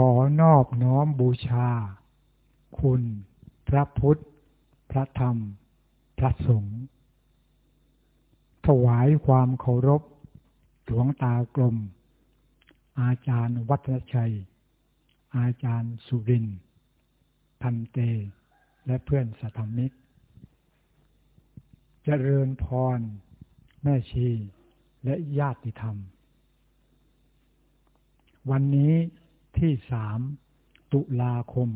ขอนอบน้อมบูชา คุณ พระพุทธ พระธรรม พระสงฆ์ถวายความเคารพ หลวงตากลม อาจารย์วัฒนชัย อาจารย์สุรินพันเต และเพื่อนสัตมิกจเจริญพร แม่ชี และญาติธรรม วันนี้ ที่สามตุลาคม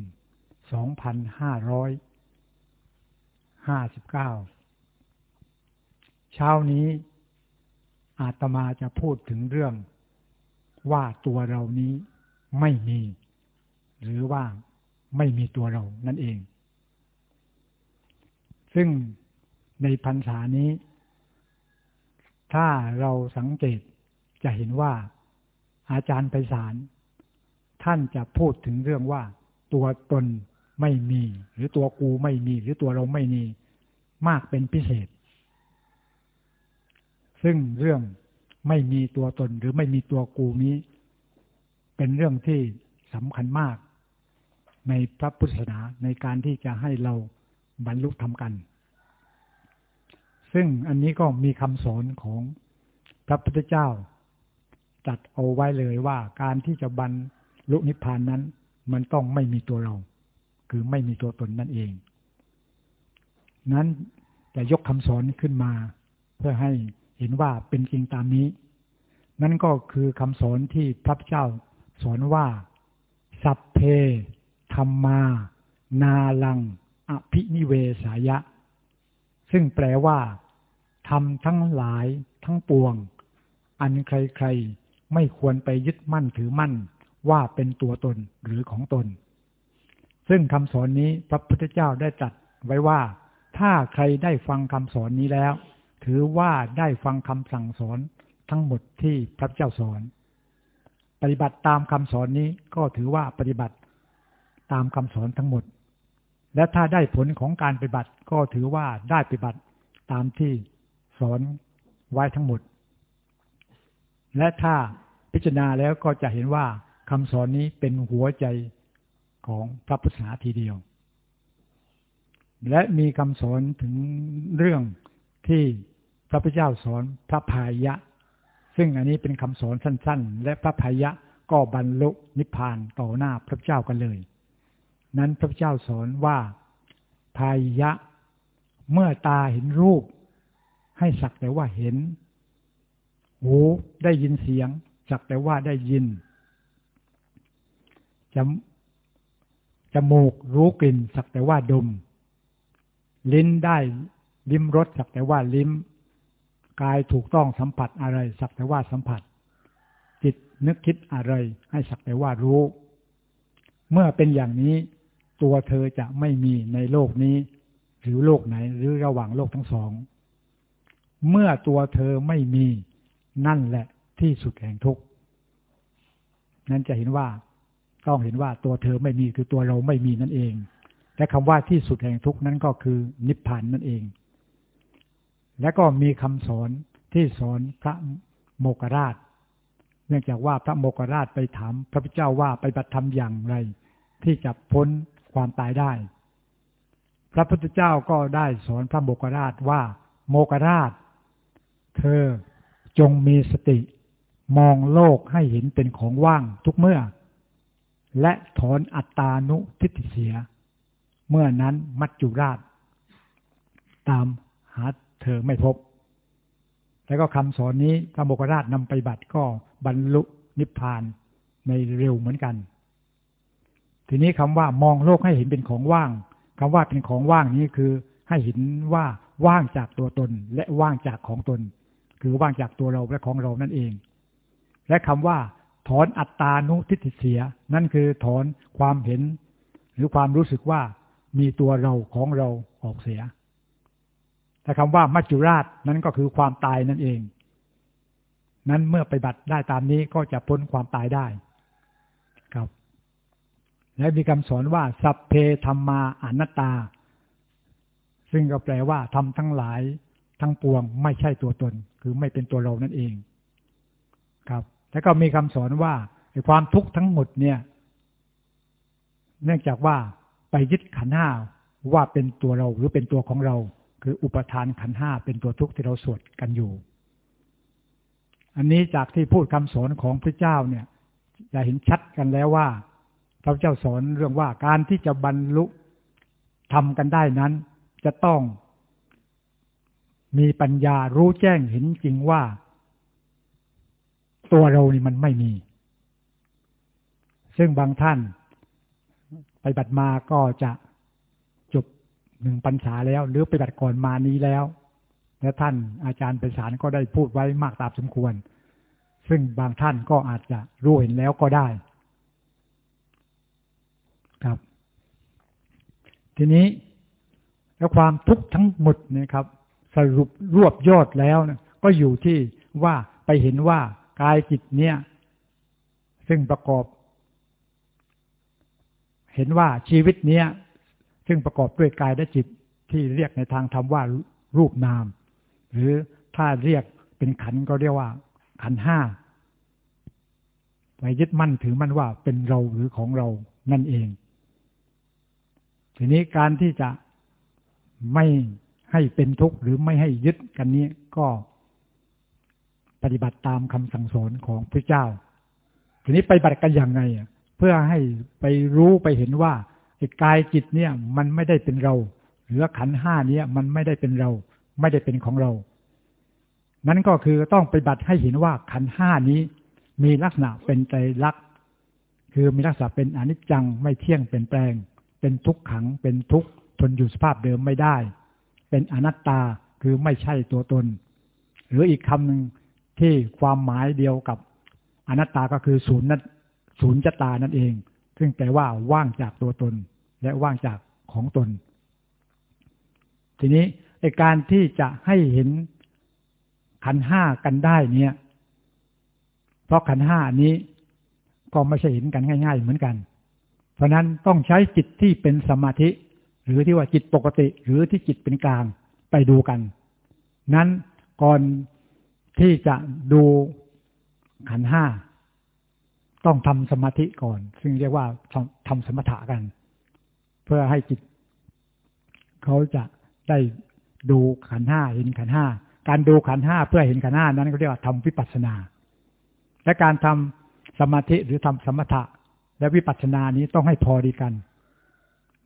2559 เช้านี้อาตมาจะพูดถึงเรื่อง ว่าตัวเรานี้ไม่มี หรือว่าไม่มีตัวเรานั่นเอง ซึ่งในพรรษานี้ ถ้าเราสังเกตจะเห็นว่าอาจารย์ไพศาล ท่านจะพูดถึงเรื่องว่าตัวตนไม่มี หรือตัวกูไม่มี หรือตัวเราไม่มี มากเป็นพิเศษ ซึ่งเรื่องไม่มีตัวตนหรือไม่มีตัวกูนี้ เป็นเรื่องที่สำคัญมาก ในพระพุทธศาสนาในการที่จะให้เราบรรลุธรรมกัน ซึ่งอันนี้ก็มีคำสอนของพระพุทธเจ้าจัดเอาไว้เลยว่าการที่จะบรร ลุนิพพานนั้น มันต้องไม่มีตัวเรา คือไม่มีตัวตนนั่นเอง นั้นจะยกคำสอนขึ้นมา เพื่อให้เห็นว่าเป็นจริงตามนี้ นั่นก็คือคำสอนที่พระเจ้าสอนว่า สัพเพธรรมา นาลัง อภินิเวสายะ ซึ่งแปลว่าทำทั้งหลายทั้งปวง อันใครๆ ไม่ควรไปยึดมั่นถือมั่น ว่าเป็นตัวตนหรือของตน ซึ่งคำสอนนี้พระพุทธเจ้าได้จัดไว้ว่า ถ้าใครได้ฟังคำสอนนี้แล้ว ถือว่าได้ฟังคำสั่งสอนทั้งหมดที่พระเจ้าสอน ปฏิบัติตามคำสอนนี้ก็ถือว่าปฏิบัติตามคำสอนทั้งหมด และถ้าได้ผลของการปฏิบัติก็ถือว่าได้ปฏิบัติตามที่สอนไว้ทั้งหมด และถ้าพิจารณาแล้วก็จะเห็นว่า คำสอนนี้เป็นหัวใจของพระพุทธศาสนาทีเดียว และมีคำสอนถึงเรื่องที่พระพุทธเจ้าสอนพระพายะ ซึ่งอันนี้เป็นคำสอนสั้น ๆ และพระพายะก็บรรลุนิพพานต่อหน้าพระเจ้ากันเลย นั้นพระเจ้าสอนว่าพายะ เมื่อตาเห็นรูป ให้สักแต่ว่าเห็น หูได้ยินเสียง สักแต่ว่าได้ยิน จจมูกรู้กลิ่น สักแต่ว่าดม ลิ้นได้ลิ้มรสสักแต่ว่าลิ้ม กายถูกต้องสัมผัสอะไร สักแต่ว่าสัมผัส จิตนึกคิดอะไร ให้สักแต่ว่ารู้ เมื่อเป็นอย่างนี้ ตัวเธอจะไม่มีในโลกนี้ หรือโลกไหน หรือระหว่างโลกทั้งสอง เมื่อตัวเธอไม่มีนั่นแหละที่สุดแห่งทุกข์นั้นจะเห็นว่า ต้องเห็นว่าตัวเธอไม่มีคือตัวเราไม่มีนั่นเอง และคำว่าที่สุดแห่งทุกนั้นก็คือนิพพานนั่นเอง และก็มีคำสอนที่สอนพระโมกราช เนื่องจากว่าพระโมกราชไปถามพระพุทธเจ้าว่าไปบัติธรรมอย่างไร ที่จะพ้นความตายได้ พระพุทธเจ้าก็ได้สอนพระโมกราชว่าโมกราช เธอจงมีสติ มองโลกให้เห็นเป็นของว่างทุกเมื่อ และถอนอัตตานุทิฏฐิเสีย เมื่อนั้นมัจจุราช ตามหาเธอไม่พบ แล้วก็คำสอนนี้พระโมกราชนำไปบัติก็บรรลุนิพพานในเร็วเหมือนกัน ทีนี้คำว่ามองโลกให้เห็นเป็นของว่างคำว่าเป็นของว่างนี้คือให้เห็นว่าว่างจากตัวตนและว่างจากของตน คือว่างจากตัวเราและของเรานั่นเอง และคำว่า ถอนอัตตานุทิฏฐิเสีย นั่นคือถอนความเห็น หรือความรู้สึกว่ามีตัวเราของเราออกเสีย แต่คำว่ามัจจุราชนั้นก็คือความตายนั่นเอง นั้นเมื่อไปบัติได้ตามนี้ก็จะพ้นความตายได้ ครับ และมีคำสอนว่า สัพเพธรรมาอนัตตา ซึ่งก็แปลว่าทำทั้งหลายทั้งปวงไม่ใช่ตัวตน คือไม่เป็นตัวเรานั่นเอง ครับ แล้วก็มีคำสอนว่าความทุกข์ทั้งหมดเนี่ย เนื่องจากว่าไปยึดขันห้าว่าเป็นตัวเราหรือเป็นตัวของเรา คืออุปทานขันห้าเป็นตัวทุกข์ที่เราสวดกันอยู่ อันนี้จากที่พูดคำสอนของพระเจ้าเนี่ยจะเห็นชัดกันแล้วว่าพระเจ้าสอนเรื่องว่าการที่จะบรรลุทำกันได้นั้น จะต้องมีปัญญารู้แจ้งเห็นจริงว่า ตัวเรานี่มันไม่มี ซึ่งบางท่าน ไปบัตรมาก็จะจบหนึ่งปัญษาแล้ว หรือไปบัตรก่อนมานี้แล้ว และท่านอาจารย์ไปสารก็ได้พูดไว้มากตามสมควร ซึ่งบางท่านก็อาจจะรู้เห็นแล้วก็ได้ ครับ ทีนี้แล้วความทุกข์ทั้งหมดนะครับ สรุปรวบยอดแล้วนะก็อยู่ที่ว่าไปเห็นว่า กายจิตเนี่ย ซึ่งประกอบ เห็นว่าชีวิตเนี้ย ซึ่งประกอบด้วยกายและจิตที่เรียกในทางธรรมว่ารูปนาม หรือถ้าเรียกเป็นขันก็เรียกว่า ขันห้าไปยึดมั่นถือมั่นว่าเป็นเราหรือของเรานั่นเอง ทีนี้การที่จะไม่ให้เป็นทุกข์หรือไม่ให้ยึดกันนี้ก็ ปฏิบัติตามคำสั่งสอนของพระเจ้า ทีนี้ไปปฏิบัติกันอย่างไงเพื่อให้ไปรู้ไปเห็นว่าไอ้กายจิตเนี่ยมันไม่ได้เป็นเราหรือขันห้านี้มันไม่ได้เป็นเรา ไม่ได้เป็นของเรา นั้นก็คือต้องไปบัติให้เห็นว่าขันห้านี้มีลักษณะเป็นใจรักคือมีลักษณะเป็นอนิจจังไม่เที่ยงเปลี่ยนแปลง เป็นทุกขังเป็นทุกข์ทนอยู่สภาพเดิมไม่ได้ เป็นอนัตตาคือไม่ใช่ตัวตน หรืออีกคำหนึ่ง ที่ความหมายเดียวกับอนัตตาก็คือศูนย์นั้นศูนย์จตานั่นเอง ซึ่งแปลว่าว่างจากตัวตน และว่างจากของตน ทีนี้ในการที่จะให้เห็นขันห้ากันได้เนี่ย เพราะขันห้านี้ก็ไม่ใช่เห็นกันง่าย ๆ เหมือนกัน เพราะนั้นต้องใช้จิตที่เป็นสมาธิ หรือที่ว่าจิตปกติ หรือที่จิตเป็นกลางไปดูกัน นั้นก่อน ที่จะดูขันห้าต้องทำสมาธิก่อน ซึ่งเรียกว่าทำสมถะกัน เพื่อให้จิต เขาจะได้ดูขันห้าเห็นขันห้าการดูขันห้าเพื่อเห็นขันห้านั้นเขาเรียกว่าทำวิปัสสนา และการทำสมาธิหรือทำสมถะ และวิปัสสนานี้ต้องให้พอดีกัน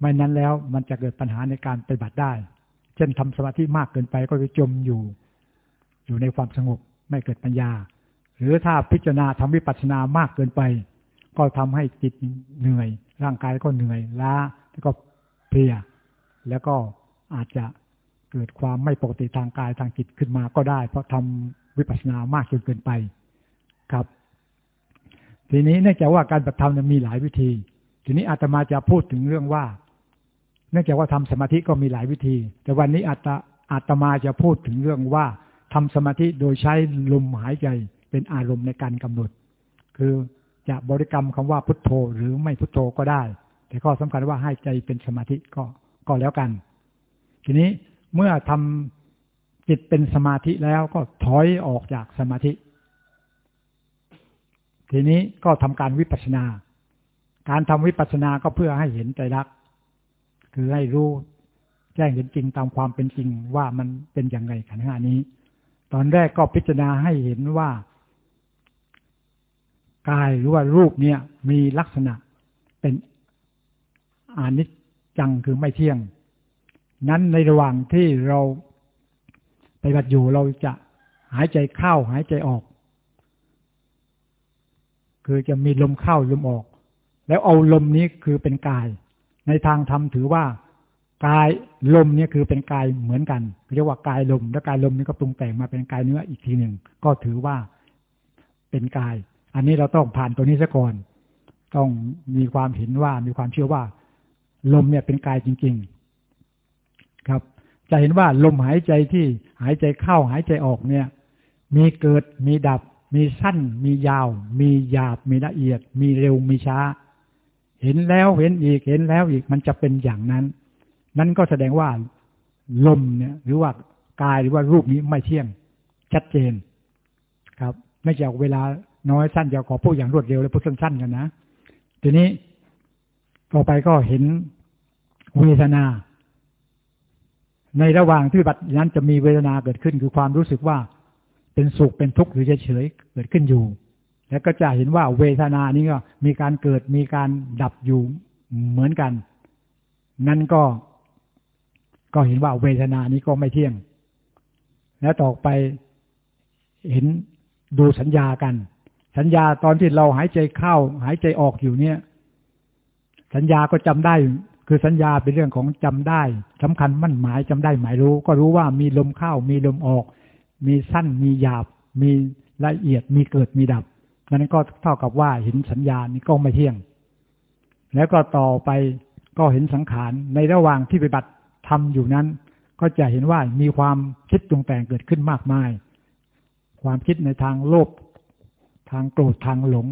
ไม่นั้นแล้วมันจะเกิดปัญหาในการปฏิบัติได้ เช่นทำสมาธิมากเกินไปก็จะจมอยู่ อยู่ในความสงบไม่เกิดปัญญา หรือถ้าพิจารณาทำวิปัสสนามากเกินไป ก็ทำให้จิตเหนื่อย ร่างกายก็เหนื่อยล้าแล้วก็เพลีย แล้วก็อาจจะเกิดความไม่ปกติทางกายทางจิตขึ้นมาก็ได้ เพราะทำวิปัสสนามากจนเกินไปครับ ทีนี้เนื่องจากว่าการปฏิธรรมมีหลายวิธี ทีนี้อาตมาจะพูดถึงเรื่องว่า เนื่องจากว่าทำสมาธิก็มีหลายวิธี แต่วันนี้อาตอาตมาจะพูดถึงเรื่องว่า ทำสมาธิโดยใช้ลมหายใจเป็นอารมณ์ในการกำหนด คือจะบริกรรมคำว่าพุทโธหรือไม่พุทโธก็ได้ แต่ข้อสำคัญว่าให้ใจเป็นสมาธิก็ก็แล้วกัน ทีนี้เมื่อทำจิตเป็นสมาธิแล้วก็ถอยออกจากสมาธิ ทีนี้ก็ทำการวิปัสสนา การทำวิปัสสนาก็เพื่อให้เห็นใจรัก คือให้รู้แจ้งเห็นจริงตามความเป็นจริงว่ามันเป็นอย่างไรขันห้านี้ ตอนแรกก็พิจารณาให้เห็นว่ากายหรือว่ารูปเนี่ยมีลักษณะเป็นอานิจจังคือไม่เที่ยง นั้นในระหว่างที่เราไปบัดอยู่เราจะหายใจเข้าหายใจออก คือจะมีลมเข้าลมออก แล้วเอาลมนี้คือเป็นกาย ในทางธรรมถือว่า กายลมเนี่ยคือเป็นกายเหมือนกันเรียกว่ากายลม แล้วกายลมนี่ก็ปรุงแต่งมาเป็นกายเนื้ออีกทีหนึ่งก็ถือว่าเป็นกาย อันนี้เราต้องผ่านตัวนี้ซะก่อน ต้องมีความเห็นว่ามีความเชื่อว่า ลมเนี่ยเป็นกายจริง ๆ ครับ จะเห็นว่าลมหายใจที่หายใจเข้าหายใจออกเนี่ย มีเกิดมีดับ มีสั้น มียาว มีหยาบ มีละเอียด มีเร็วมีช้า เห็นแล้วเห็นอีกเห็นแล้วอีกมันจะเป็นอย่างนั้น นั่นก็แสดงว่าลมเนี่ยหรือว่ากายหรือว่ารูปนี้ไม่เที่ยงชัดเจน ครับ ไม่จากเวลาน้อยสั้นจะขอพูดอย่างรวดเร็วเลยพูดสั้นๆกันนะ ทีนี้ต่อไปก็เห็นเวทนา ในระหว่างที่บัตินั้นจะมีเวทนาเกิดขึ้นคือความรู้สึกว่าเป็นสุขเป็นทุกข์หรือเฉยๆเกิดขึ้นอยู่ แล้วก็จะเห็นว่าเวทนานี้ก็มีการเกิดมีการดับอยู่เหมือนกัน นั่นก็ ก็เห็นว่าเวทนานี้ก็ไม่เที่ยง แล้วต่อไปเห็นดูสัญญากัน สัญญาตอนที่เราหายใจเข้า หายใจออกอยู่เนี่ย สัญญาก็จำได้ คือสัญญาเป็นเรื่องของจำได้สำคัญมั่นหมายจำได้หมายรู้ ก็รู้ว่ามีลมเข้า มีลมออก มีสั้นมีหยาบ มีละเอียดมีเกิดมีดับนั้นก็เท่ากับว่าเห็นสัญญานี้ก็ไม่เที่ยง แล้วก็ต่อไปก็เห็นสังขารในระหว่างที่ปฏิบัติ ทำอยู่นั้น ก็จะเห็นว่ามีความคิดตรงแต่งเกิดขึ้นมากมาย ความคิดในทางโลภทางโกรธทางหลง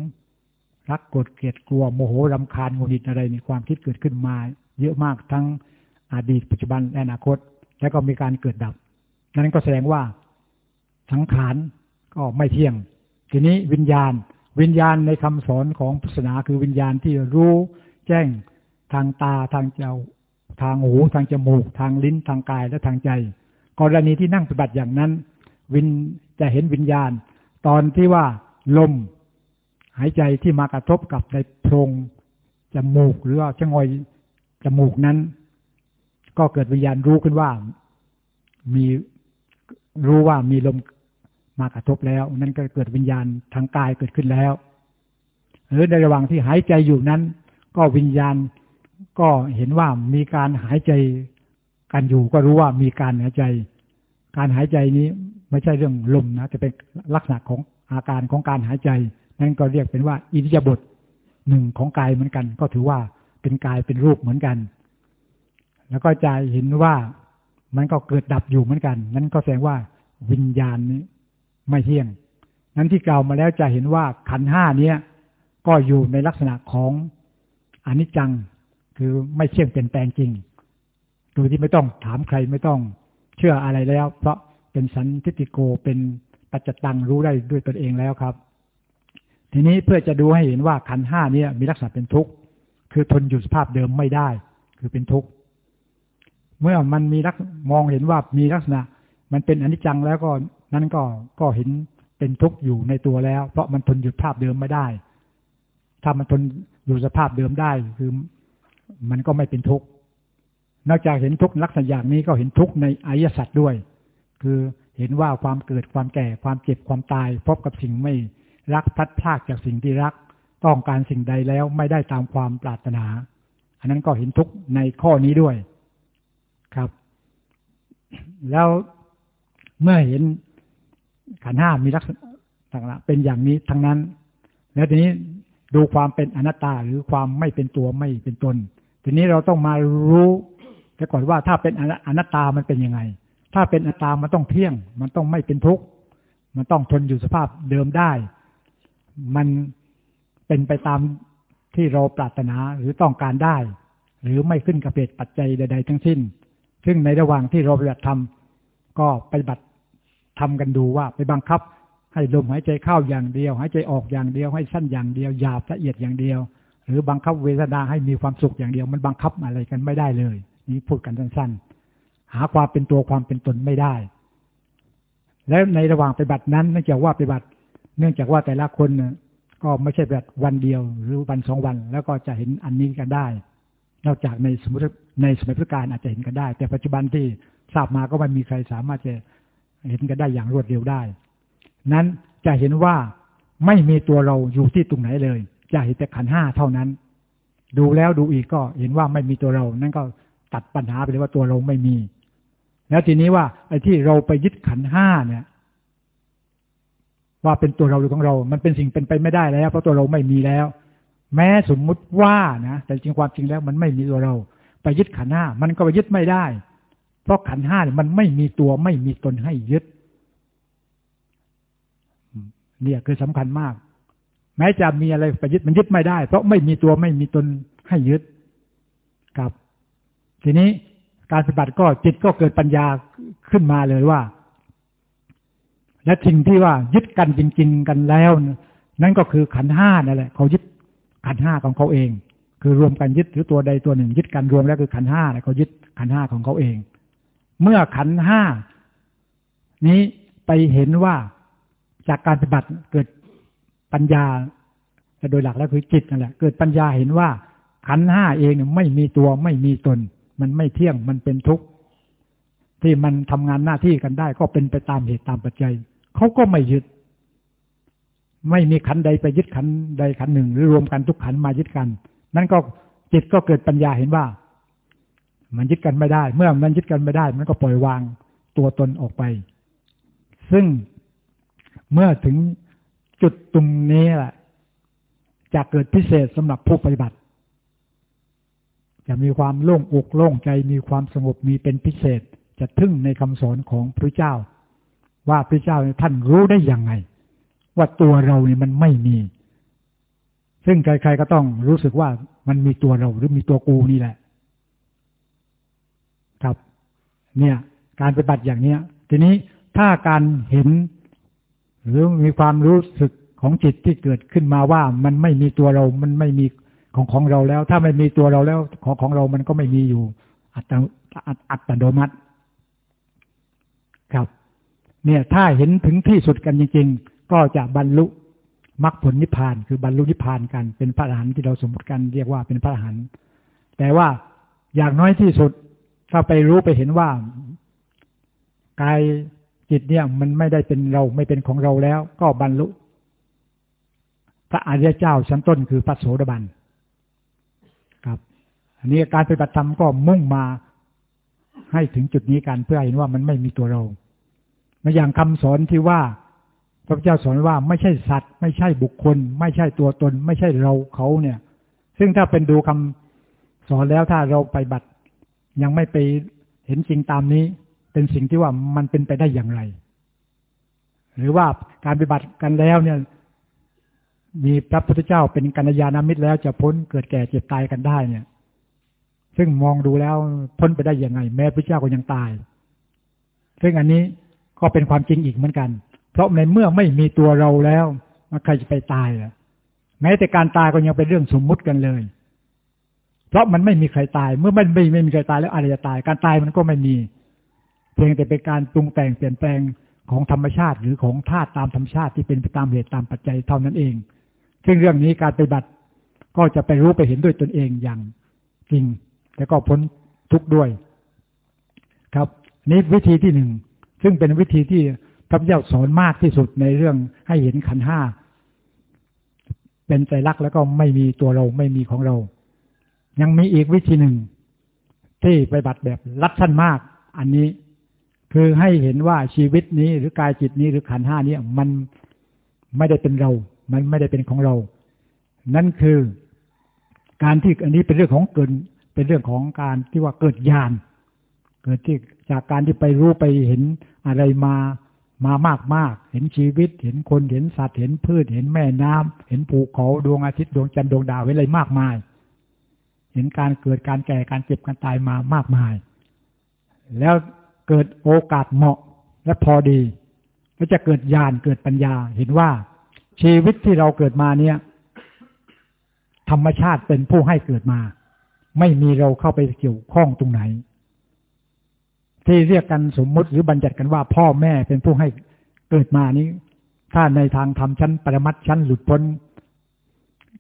รักกดเกลียดกลัวโมโหรำคาญงุนงิดอะไรในความคิดเกิดขึ้นมา เยอะมากทั้งอดีตปัจจุบันและอนาคต แล้วก็มีการเกิดดับ นั้นก็แสดงว่าสังขารก็ไม่เที่ยง ทีนี้วิญญาณ วิญญาณในคำสอนของศาสนาคือวิญญาณที่รู้แจ้งทางตาทางจ ทางหูทางจมูก ทางลิ้นทางกายและทางใจ กรณีที่นั่งปฏิบัติอย่างนั้น วินจะเห็นวิญญาณ ตอนที่ว่าลม หายใจที่มากระทบกับในโพรงจมูกหรือว่าชงอยจมูกนั้น ก็เกิดวิญญาณรู้ขึ้นว่า มีรู้ว่ามีลมมากระทบแล้ว นั่นก็เกิดวิญญาณทางกายเกิดขึ้นแล้วหรือในระหว่างที่หายใจอยู่นั้น ก็วิญญาณ ก็เห็นว่ามีการหายใจกันอยู่ก็รู้ว่ามีการหายใจ การหายใจนี้ไม่ใช่เรื่องลมนะจะเป็นลักษณะของอาการของการหายใจ นั่นก็เรียกเป็นว่า อิริยาบถหนึ่งของกายเหมือนกัน ก็ถือว่าเป็นกายเป็นรูปเหมือนกัน แล้วก็จะเห็นว่ามันก็เกิดดับอยู่เหมือนกัน นั่นก็แสดงว่าวิญญาณนี้ไม่เที่ยง นั้นที่กล่าวมาแล้วจะเห็นว่าขันห้าเนี้ยก็อยู่ในลักษณะของอนิจจัง คือไม่เที่ยงเปลี่ยนแปลงจริงโดยที่ไม่ต้องถามใครไม่ต้องเชื่ออะไรแล้ว เพราะเป็นสันทิติโกเป็นปัจจตังรู้ได้ด้วยตนเองแล้วครับ ทีนี้เพื่อจะดูให้เห็นว่าขันห้านี้มีลักษณะเป็นทุกข์คือทนอยู่สภาพเดิมไม่ได้ คือเป็นทุกข์เมื่อมันมีลักมองเห็นว่ามีลักษณะ มันเป็นอนิจจังแล้วก็นั้นก็ก็เห็นเป็นทุกข์อยู่ในตัวแล้ว เพราะมันทนอยู่ภาพเดิมไม่ได้ ถ้ามันทนอยู่สภาพเดิมได้ คือ มันก็ไม่เป็นทุกข์ นอกจากเห็นทุกข์ลักษณะอย่างนี้ก็เห็นทุกข์ในอายสัตว์ด้วย คือเห็นว่าความเกิดความแก่ความเจ็บความตาย พบกับสิ่งไม่รักพัดพลากจากสิ่งที่รัก ต้องการสิ่งใดแล้วไม่ได้ตามความปรารถนา อันนั้นก็เห็นทุกในข้อนี้ด้วยครับ แล้วเมื่อเห็นขันห้ามีลักษณะต่างๆเป็นอย่างนี้ทั้งนั้น แล้วทีนี้ดูความเป็นอนัตตาหรือความไม่เป็นตัวไม่เป็นตน ทีนี้เราต้องมารู้แต่ก่อนว่าถ้าเป็นอนัตตามันเป็นยังไง ถ้าเป็นอัตตามันต้องเที่ยง มันต้องไม่เป็นทุกข์ มันต้องทนอยู่สภาพเดิมได้ มันเป็นไปตามที่เราปรารถนาหรือต้องการได้ หรือไม่ขึ้นกับเหตุปัจจัยใด ๆ ทั้งสิ้น ซึ่งในระหว่างที่เราปฏิบัติธรรมก็ปฏิบัติทำกันดูว่าไปบังคับ ให้ลมหายใจเข้าอย่างเดียว หายใจออกอย่างเดียว ให้สั้นอย่างเดียวหยาบละเอียดอย่างเดียว หรือบังคับเวทนาให้มีความสุขอย่างเดียว มันบังคับอะไรกันไม่ได้เลย นี่พูดกันสั้นๆ หาความเป็นตัวความเป็นตนไม่ได้ แล้วในระหว่างปฏิบัตินั้นเนื่องจากว่าปฏิบัติ เนื่องจากว่าแต่ละคนก็ไม่ใช่แบบวันเดียวหรือวันสองวัน แล้วก็จะเห็นอันนี้กันได้ นอกจากในสมมติในสมัยพุทธกาลอาจจะเห็นกันได้ แต่ปัจจุบันที่ทราบมาก็ไม่มีใครสามารถจะเห็นกันได้อย่างรวดเร็วได้ นั้นจะเห็นว่าไม่มีตัวเราอยู่ที่ตรงไหนเลย จะเห็นแต่ขันห้าเท่านั้น ดูแล้วดูอีกก็เห็นว่าไม่มีตัวเรา นั่นก็ตัดปัญหาไปเลยว่าตัวเราไม่มี แล้วทีนี้ว่าไอ้ที่เราไปยึดขันห้าเนี่ย ว่าเป็นตัวเราหรือของเรา มันเป็นสิ่งเป็นไปไม่ได้แล้ว เพราะตัวเราไม่มีแล้ว แม้สมมุติว่านะแต่จริงความจริงแล้ว มันไม่มีตัวเรา ไปยึดขันห้ามันก็ไปยึดไม่ได้ เพราะขันห้ามันไม่มีตัวไม่มีตนให้ยึดเนี่ยคือสำคัญมาก แม้จะมีอะไรไปยึดมันยึดไม่ได้ เพราะไม่มีตัวไม่มีตนให้ยึดกับ ทีนี้การปฏิบัติก็จิตก็เกิดปัญญาขึ้นมาเลยว่า และสิ่งที่ว่ายึดกันจริง ๆ กันแล้ว นั่นก็คือขันห้านั่นแหละเขายึดขันห้าของเขาเอง คือรวมกันยึดหรือตัวใดตัวหนึ่ง ยึดกันรวมแล้วคือขันห้าแล้วก็ยึดขันห้าของเขาเอง เมื่อขันห้านี้ไปเห็นว่าจากการปฏิบัติเกิด ปัญญาโดยหลักแล้วคือจิตนั่นแหละเกิดปัญญาเห็นว่า ขันห้าเองไม่มีตัวไม่มีตน มันไม่เที่ยงมันเป็นทุกข์ที่มันทำงานหน้าที่กันได้ ก็เป็นไปตามเหตุตามปัจจัยเขาก็ไม่ยึด ไม่มีขันใดไปยึดขันใดขันหนึ่ง หรือรวมกันทุกขันมายึดกัน นั่นก็จิตก็เกิดปัญญาเห็นว่า มันยึดกันไม่ได้ เมื่อมันยึดกันไม่ได้ มันก็ปล่อยวางตัวตนออกไป ซึ่งเมื่อถึง จุดตรงนี้แหละจะเกิดพิเศษสำหรับผู้ปฏิบัติ จะมีความโล่งอกโล่งใจมีความสงบมีเป็นพิเศษ จะทึ่งในคำสอนของพระเจ้า ว่าพระเจ้าท่านรู้ได้อย่างไง ว่าตัวเราเนี่ยมันไม่มี ซึ่งใครๆก็ต้องรู้สึกว่ามันมีตัวเราหรือมีตัวกูนี่แหละ ครับ เนี่ย การปฏิบัติอย่างเนี้ย ทีนี้ถ้าการเห็น หรือมีความรู้สึกของจิตที่เกิดขึ้นมาว่ามันไม่มีตัวเรา มันไม่มีของของเราแล้ว ถ้าไม่มีตัวเราแล้วของของเรามันก็ไม่มีอยู่ อัตอัตโนมัติ ครับ เนี่ย ถ้าเห็นถึงที่สุดกันจริง ๆ ก็จะบรรลุมรรคผลนิพพาน คือบรรลุนิพพานกันเป็นพระอรหันต์ที่เราสมมติกันเรียกว่าเป็นพระอรหันต์แต่ว่าอย่างน้อยที่สุด ถ้าไปรู้ไปเห็นว่ากาย จิตเนี่ยมันไม่ได้เป็นเราไม่เป็นของเราแล้ว ก็บรรลุ พระอริยเจ้าชั้นต้นคือพระโสดาบันครับ อันนี้การปฏิบัติธรรมก็มุ่งมาให้ถึงจุดนี้กันเพื่อเห็นว่ามันไม่มีตัวเรามาอย่างคำสอนที่ว่า พระพุทธเจ้าสอนว่าไม่ใช่สัตว์ ไม่ใช่บุคคล ไม่ใช่ตัวตน ไม่ใช่เราเขาเนี่ย ซึ่งถ้าเป็นดูคำสอนแล้วถ้าเราไปบัติ ยังไม่ไปเห็นจริงตามนี้ เป็นสิ่งที่ว่ามันเป็นไปได้อย่างไร หรือว่าการปฏิบัติกันแล้วเนี่ย มีพระพุทธเจ้าเป็นกัญญาณมิตรแล้วจะพ้นเกิดแก่เจ็บตายกันได้เนี่ย ซึ่งมองดูแล้วพ้นไปได้ยังไง แม้พระเจ้าก็ยังตาย ซึ่งอันนี้ก็เป็นความจริงอีกเหมือนกัน เพราะในเมื่อไม่มีตัวเราแล้วมันใครจะไปตายอะแม้แต่การตายก็ยังเป็นเรื่องสมมุติกันเลย เพราะมันไม่มีใครตาย เมื่อมันไม่ไม่มีใครตายแล้วอะไรจะตาย การตายมันก็ไม่มี เพียงแต่เป็นการปรุงแต่งเปลี่ยนแปลงของธรรมชาติ หรือของธาตุตามธรรมชาติที่เป็นไปตามเหตุตามปัจจัยเท่านั้นเอง ซึ่งเรื่องนี้การปฏิบัติก็จะไปรู้ไปเห็นด้วยตนเองอย่างจริง แล้วก็พ้นทุกข์ด้วย ครับนี้วิธีที่หนึ่งซึ่งเป็นวิธีที่พระพุทธเจ้าสอนมากที่สุดในเรื่องให้เห็นขันห้าเป็นใจรักแล้วก็ไม่มีตัวเราไม่มีของเรา ยังมีอีกวิธีหนึ่งที่ปฏิบัติแบบรัดสั้นมาก อันนี้ คือให้เห็นว่าชีวิตนี้หรือกายจิตนี้หรือขันห้านี้มันไม่ได้เป็นเรา มันไม่ได้เป็นของเรา นั่นคือ การที่อันนี้เป็นเรื่องของเกิน เป็นเรื่องของการที่ว่าเกิดญาณ เกิดที่จากการที่ไปรู้ไปเห็นอะไรมามามากมากเห็นชีวิต เห็นคน เห็นสัตว์ เห็นพืช เห็นแม่น้ำเห็นภูเขาดวงอาทิตย์ดวงจันทร์ดวงดาวเห็นอะไรมากมาย เห็นการเกิดการแก่การเจ็บการตายมามากมาย แล้ว เกิดโอกาสเหมาะและพอดี ก็จะเกิดญาณเกิดปัญญา เห็นว่าชีวิตที่เราเกิดมาเนี่ย ธรรมชาติเป็นผู้ให้เกิดมา ไม่มีเราเข้าไปเกี่ยวข้องตรงไหน ที่เรียกกันสมมติหรือบัญญัติกันว่า พ่อแม่เป็นผู้ให้เกิดมานี้ ถ้าในทางธรรมชั้นปรมัตชั้นหลุดพ้น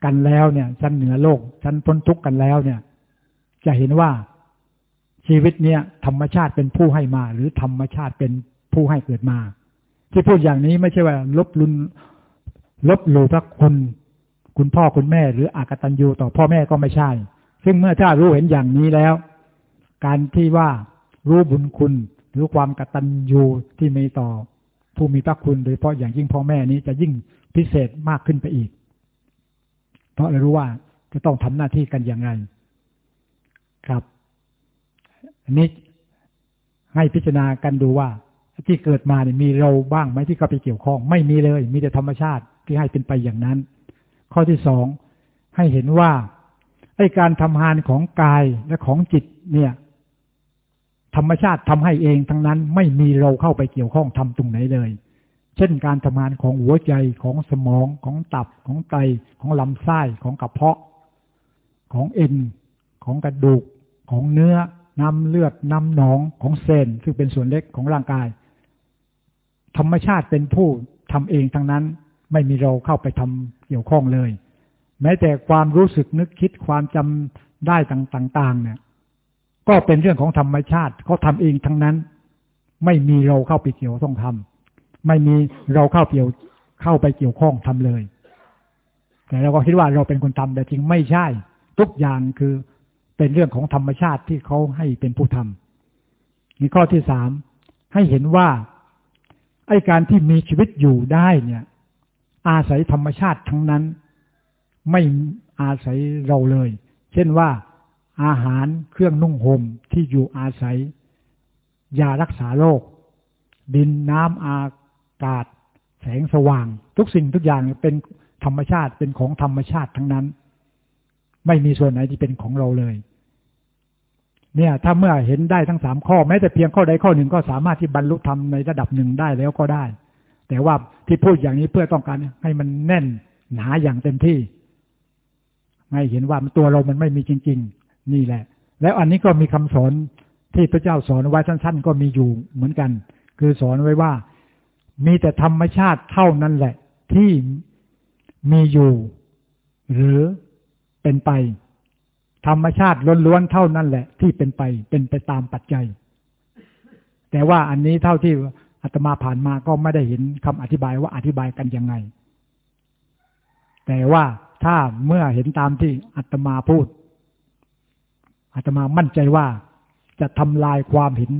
กันแล้วเนี่ย ชั้นเหนือโลกชั้นพ้นทุกข์กันแล้วเนี่ย จะเห็นว่า ชีวิตเนี้ยธรรมชาติเป็นผู้ให้มา หรือธรรมชาติเป็นผู้ให้เกิดมา ที่พูดอย่างนี้ไม่ใช่ว่า ลบลุนลบหลู่พระคุณคุณพ่อคุณแม่ หรืออากตัญญูต่อพ่อแม่ก็ไม่ใช่ ซึ่งเมื่อถ้ารู้เห็นอย่างนี้แล้ว การที่ว่ารู้บุญคุณ หรือความกตัญญูที่มีต่อ ผู้มีพระคุณโดยเฉพาะอย่างยิ่งพ่อแม่นี้จะยิ่งพิเศษมากขึ้นไปอีก เพราะเรารู้ว่าจะต้องทำหน้าที่กันอย่างไร ครับ อันนี้ให้พิจารณากันดูว่า ที่เกิดมาเนี่ยมีเราบ้างไหมที่เข้าไปเกี่ยวข้อง ไม่มีเลย มีแต่ธรรมชาติที่ให้เป็นไปอย่างนั้น ข้อที่สองให้เห็นว่าไอ้การทำงานของกายและของจิตเนี่ย ธรรมชาติทำให้เองทั้งนั้นไม่มีเราเข้าไปเกี่ยวข้องทำตรงไหนเลย เช่นการทำงานของหัวใจของสมองของตับของไตของลำไส้ของกระเพาะ ของเอ็นของกระดูกของเนื้อ น้ำเลือดน้ำหนองของเซนซึ่งเป็นส่วนเล็กของร่างกาย ธรรมชาติเป็นผู้ทำเองทั้งนั้น ไม่มีเราเข้าไปทำเกี่ยวข้องเลย แม้แต่ความรู้สึกนึกคิดความจำได้ต่างๆเนี่ย ก็เป็นเรื่องของธรรมชาติเขาทาเองทั้งนั้น ไม่มีเราเข้าไปเกี่ยวต้องทำไม่มีเราเข้าเกี่ยวเข้าไปเกี่ยวข้องทำเลย แต่เราก็คิดว่าเราเป็นคนทำแต่จริงไม่ใช่ ทุกอย่างคือ เป็นเรื่องของธรรมชาติที่เขาให้เป็นผู้ทำมีข้อที่สามให้เห็นว่าไอ้การที่มีชีวิตอยู่ได้เนี่ย อาศัยธรรมชาติทั้งนั้น ไม่อาศัยเราเลย เช่นว่าอาหารเครื่องนุ่งห่มที่อยู่อาศัย ยารักษาโรคดินน้ำอากาศ แสงสว่าง ทุกสิ่งทุกอย่างเป็นธรรมชาติเป็นของธรรมชาติทั้งนั้น ไม่มีส่วนไหนที่เป็นของเราเลย เนี่ย ถ้าเมื่อเห็นได้ทั้งสามข้อ แม้แต่เพียงข้อใดข้อหนึ่งก็สามารถที่บรรลุธรรมในระดับหนึ่งได้แล้วก็ได้ แต่ว่าที่พูดอย่างนี้เพื่อต้องการให้มันแน่นหนาอย่างเต็มที่ให้เห็นว่าตัวเรามันไม่มีจริง ๆ นี่แหละ แล้วอันนี้ก็มีคำสอนที่พระเจ้าสอนไว้สั้น ๆ ก็มีอยู่เหมือนกัน คือสอนไว้ว่า มีแต่ธรรมชาติเท่านั้นแหละ ที่มีอยู่ หรือเป็นไป ธรรมชาติล้วนๆเท่านั้นแหละ ที่เป็นไปเป็นไปตามปัจจัย แต่ว่าอันนี้เท่าที่อาตมาผ่านมาก็ไม่ได้เห็นคำอธิบายว่าอธิบายกันยังไง แต่ว่าถ้าเมื่อเห็นตามที่อาตมาพูดอาตมามั่นใจว่าจะทำลายความเห็น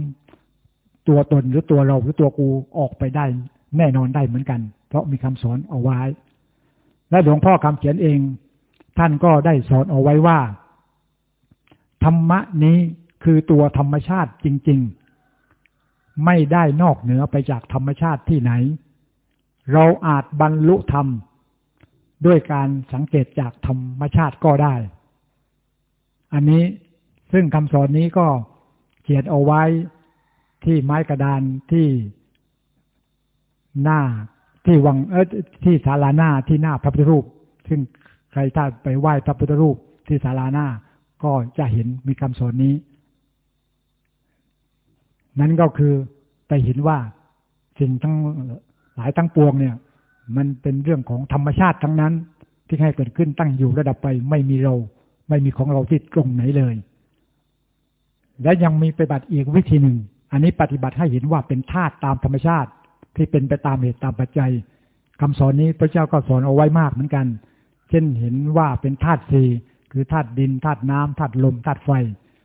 ตัวตนหรือตัวเราหรือตัวกูออกไปได้ แน่นอนได้เหมือนกัน เพราะมีคำสอนเอาไว้ และหลวงพ่อคำเขียนเอง ท่านก็ได้สอนเอาไว้ว่า ธรรมะนี้คือตัวธรรมชาติจริง ๆ ไม่ได้นอกเหนือไปจากธรรมชาติที่ไหน เราอาจบรรลุธรรม ด้วยการสังเกตจากธรรมชาติก็ได้ อันนี้ซึ่งคำสอนนี้ก็เขียนเอาไว้ที่ไม้กระดานที่หน้าที่วังเออที่ศาลาหน้าที่หน้าพระพุทธรูป ซึ่งใครถ้าไปไหว้พระพุทธรูปที่ศาลาหน้า ก็จะเห็นมีคำสอนนี้ นั่นก็คือไปเห็นว่าสิ่งทั้งหลายทั้งปวงเนี่ย มันเป็นเรื่องของธรรมชาติทั้งนั้น ที่ให้เกิดขึ้นตั้งอยู่ระดับไปไม่มีเรา ไม่มีของเราที่ตรงไหนเลย และยังมีปฏิบัติอีกวิธีหนึ่ง อันนี้ปฏิบัติให้เห็นว่าเป็นธาตุตามธรรมชาติ ที่เป็นไปตามเหตุตามปัจจัยคำสอนนี้พระเจ้าก็สอนเอาไว้มากเหมือนกัน เช่นเห็นว่าเป็นธาตุสี่ คือธาตุดินธาตุน้ำธาตุลมธาตุไฟ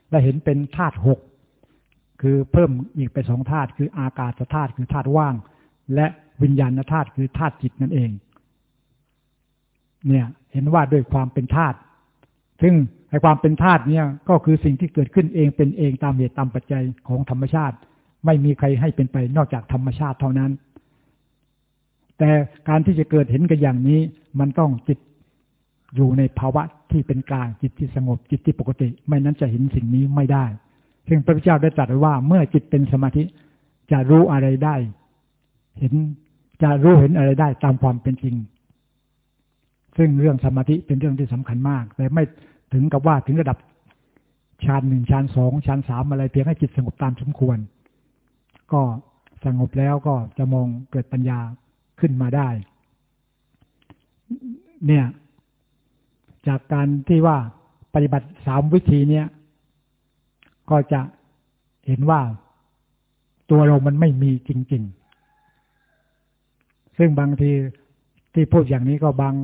และเห็นเป็นธาตุหกคือเพิ่มอีกไปสองธาตุคืออากาศธาตุคือธาตุว่าง และวิญญาณธาตุคือธาตุจิตนั่นเอง เนี่ย เห็นว่าด้วยความเป็นธาตุซึ่งไอความเป็นธาตุเนี่ยก็คือสิ่งที่เกิดขึ้นเองเป็นเองตามเหตุตามปัจจัยของธรรมชาติ ไม่มีใครให้เป็นไปนอกจากธรรมชาติเท่านั้น แต่การที่จะเกิดเห็นกันอย่างนี้ มันต้องจิต อยู่ในภาวะที่เป็นกลางจิตที่สงบจิตที่ปกติ ไม่นั้นจะเห็นสิ่งนี้ไม่ได้ ซึ่งพระพุทธเจ้าได้ตรัสไว้ว่า เมื่อจิตเป็นสมาธิจะรู้อะไรได้ เห็นจะรู้เห็นอะไรได้ตามความเป็นจริง ซึ่งเรื่องสมาธิเป็นเรื่องที่สำคัญมาก แต่ไม่ถึงกับว่าถึงระดับฌานหนึ่งฌานสองฌานสามอะไรเพียงให้จิตสงบตามสมควร ก็สงบแล้วก็จะมองเกิดปัญญาขึ้นมาได้ เนี่ย จากการที่ว่าปฏิบัติสามวิธีเนี้ยก็จะเห็นว่าตัวเรามันไม่มีจริง ๆ ซึ่งบางทีที่พูดอย่างนี้ก็บาง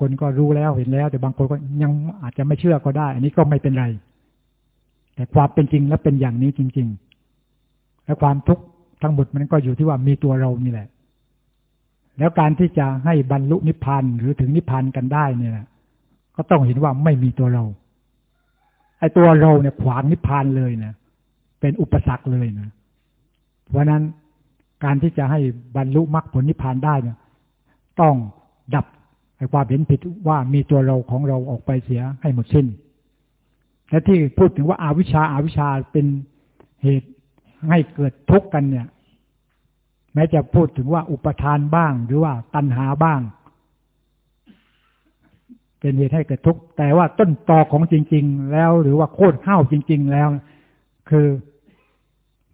คนก็รู้แล้วเห็นแล้ว แต่บางคนก็ยังอาจจะไม่เชื่อก็ได้ อันนี้ก็ไม่เป็นไร แต่ความเป็นจริงและเป็นอย่างนี้จริง ๆ และความทุกข์ทั้งหมดมันก็อยู่ที่ว่ามีตัวเรานี่แหละ แล้วการที่จะให้บรรลุนิพพานหรือถึงนิพพานกันได้เนี่ย ก็ต้องเห็นว่าไม่มีตัวเรา ไอ้ตัวเราเนี่ยขวางนิพพานเลยนะเป็นอุปสรรคเลยนะ เพราะนั้นการที่จะให้บรรลุมรรคผลนิพพานได้เนี่ย ต้องดับไอ้ความเห็นผิดว่ามีตัวเราของเราออกไปเสียให้หมดสิ้น และที่พูดถึงว่าอาวิชชาอาวิชชาเป็นเหตุให้เกิดทุกข์กันเนี่ย แม้จะพูดถึงว่าอุปทานบ้าง หรือว่าตัณหาบ้าง เป็นเหตุให้เกิดทุกข์แต่ว่าต้นตอของจริง ๆ แล้วหรือว่าโคตรข้าวจริง ๆ แล้ว คือ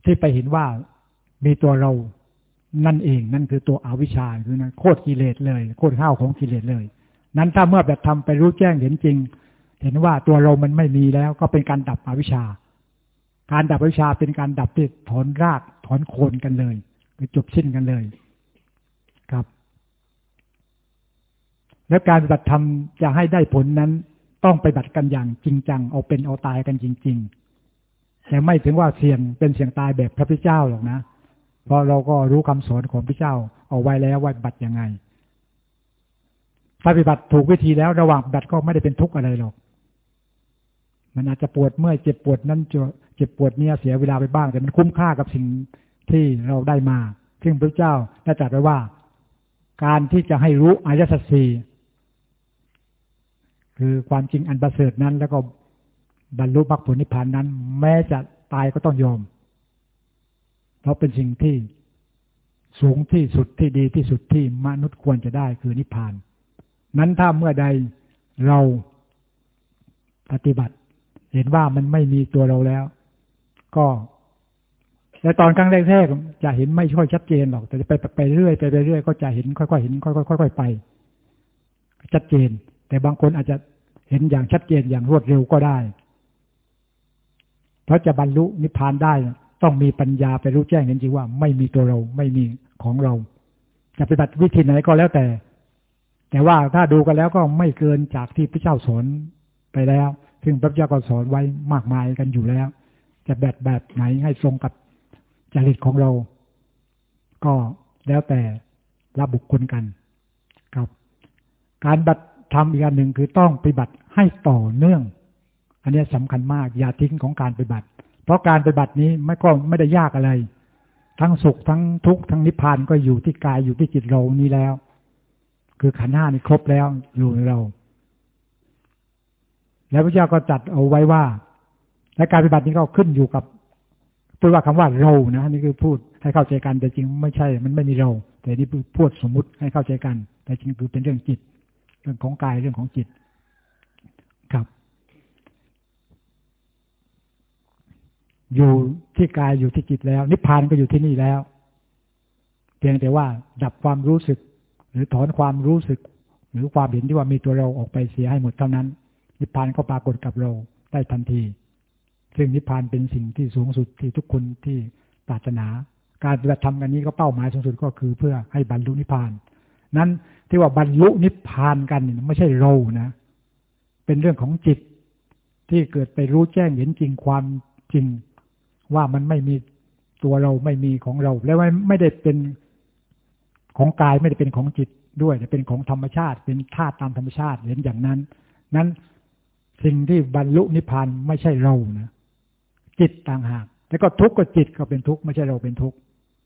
ที่ไปเห็นว่ามีตัวเรานั่นเอง นั่นคือตัวอวิชชาคือนะโคตรกิเลสเลยโคตรข้าวของกิเลสเลย นั้นถ้าเมื่อแบบทำไปรู้แจ้งเห็นจริง เห็นว่าตัวเรามันไม่มีแล้ว ก็เป็นการดับอวิชชา การดับอวิชชาเป็นการดับที่ถอนรากถอนโคนกันเลยคือจบสิ้นกันเลย ครับ แล้วการปฏิบัติธรรมจะให้ได้ผลนั้น ต้องไปบัติกันอย่างจริงจัง เอาเป็นเอาตายกันจริง ๆ แต่ไม่ถึงว่าเสี่ยงเป็นเสี่ยงตายแบบพระพุทธเจ้าหรอกนะ เพราะเราก็รู้คำสอนของพระเจ้า เอาไว้แล้วว่าบัติยังไงถ้าปฏิบัติถูกวิธีแล้วระหว่างบัติก็ไม่ได้เป็นทุกข์อะไรหรอกมันอาจจะปวดเมื่อยเจ็บปวดนั้นจะเจ็บปวดเนี่ยเสียเวลาไปบ้าง แต่มันคุ้มค่ากับสิ่งที่เราได้มา ซึ่งพระเจ้าได้ตรัสไว้ว่า การที่จะให้รู้อริยสัจสี่ คือความจริงอันประเสริฐนั้น แล้วก็บรรลุมรรคผลนิพพานนั้น แม้จะตายก็ต้องยอม เพราะเป็นสิ่งที่สูงที่สุดที่ดีที่สุดที่มนุษย์ควรจะได้คือนิพพาน นั้นถ้าเมื่อใดเราปฏิบัติ เห็นว่ามันไม่มีตัวเราแล้ว ก็แต่ตอนครั้งแรกๆจะเห็นไม่ค่อยชัดเจนหรอก แต่ไปไปเรื่อยไปเรื่อยก็จะเห็นค่อยๆเห็นค่อยๆค่อยๆไปชัดเจน แต่บางคนอาจจะ เห็นอย่างชัดเจนอย่างรวดเร็วก็ได้ เพราะจะบรรลุนิพพานได้ ต้องมีปัญญาไปรู้แจ้งเห็นจริงว่า ไม่มีตัวเราไม่มีของเรา จะปฏิบัติวิธีไหนก็แล้วแต่ แต่ว่าถ้าดูกันแล้วก็ไม่เกินจากที่พระเจ้าสอนไปแล้ว ซึ่งพระเจ้าก็สอนไว้มากมายกันอยู่แล้ว จะแบบแบบไหนให้ตรงกับจริตของเรา ก็แล้วแต่ละบุคคลกัน ครับ การบัตรทำอีกอันหนึ่งคือต้องปฏิบัติ ให้ต่อเนื่อง อันนี้สำคัญมาก อย่าทิ้งของการปฏิบัติ เพราะการปฏิบัตินี้ไม่ก็ไม่ได้ยากอะไร ทั้งสุขทั้งทุกข์ทั้งนิพพานก็อยู่ที่กายอยู่ที่จิตเรานี้แล้ว คือขันห้านี่ครบแล้วอยู่ในเรา แล้วพระเจ้าก็จัดเอาไว้ว่า และการปฏิบัตินี้ก็ขึ้นอยู่กับพูดว่าคำว่าเรานะนี่คือพูดให้เข้าใจกันแต่จริงไม่ใช่ มันไม่มีเรา แต่นี่พูดสมมุติให้เข้าใจกัน แต่จริงคือเป็นเรื่องจิต เรื่องของกายเรื่องของจิตครับ อยู่ที่กายอยู่ที่จิตแล้ว นิพพานก็อยู่ที่นี่แล้ว เพียงแต่ว่าดับความรู้สึก หรือถอนความรู้สึก หรือความเห็นที่ว่ามีตัวเราออกไปเสียให้หมดเท่านั้น นิพพานก็ปรากฏกับเราได้ทันที ซึ่งนิพพานเป็นสิ่งที่สูงสุดที่ทุกคนที่ปรารถนา การปฏิบัติธรรมกันนี้ก็เป้าหมายสูงสุดก็คือ เพื่อให้บรรลุนิพพาน นั้นที่ว่าบรรลุนิพพานกันไม่ใช่เรานะ เป็นเรื่องของจิตที่เกิดไปรู้แจ้งเห็นจริงความจริง ว่ามันไม่มีตัวเราไม่มีของเรา แล้วไม่ได้เป็นของกายไม่ได้เป็นของจิตด้วยแต่เป็นของธรรมชาติ เป็นธาตุตามธรรมชาติเห็นอย่างนั้น นั้นสิ่งที่บรรลุนิพพานไม่ใช่เรานะจิตต่างหากแล้วก็ทุกข์ก็จิตก็เป็นทุกข์ไม่ใช่เราเป็นทุกข์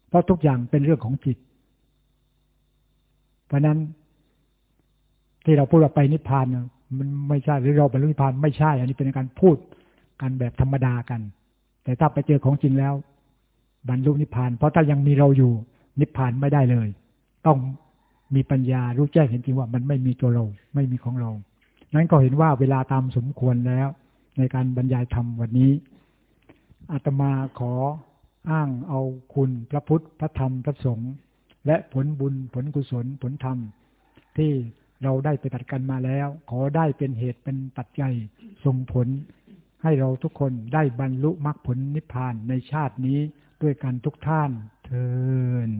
เพราะทุกอย่างเป็นเรื่องของจิต เพราะนั้นที่เราพูดว่าไปนิพพานมันไม่ใช่หรือเราบรรลุนิพพานไม่ใช่ อันนี้เป็นการพูดกันแบบธรรมดากัน แต่ถ้าไปเจอของจริงแล้ว บรรลุนิพพาน เพราะถ้ายังมีเราอยู่ นิพพานไม่ได้เลย ต้องมีปัญญารู้แจ้งเห็นจริงว่ามันไม่มีตัวเรา ไม่มีของเรา นั้นก็เห็นว่าเวลาตามสมควรแล้ว ในการบรรยายธรรมวันนี้อาตมาขออ้างเอาคุณพระพุทธพระธรรมพระสงฆ์และผลบุญผลกุศลผลธรรม ที่เราได้ไปตัดกันมาแล้ว ขอได้เป็นเหตุเป็นปัจจัยส่งผล ให้เราทุกคนได้บรรลุมรรคผลนิพพานในชาตินี้ด้วยกันทุกท่านเทิน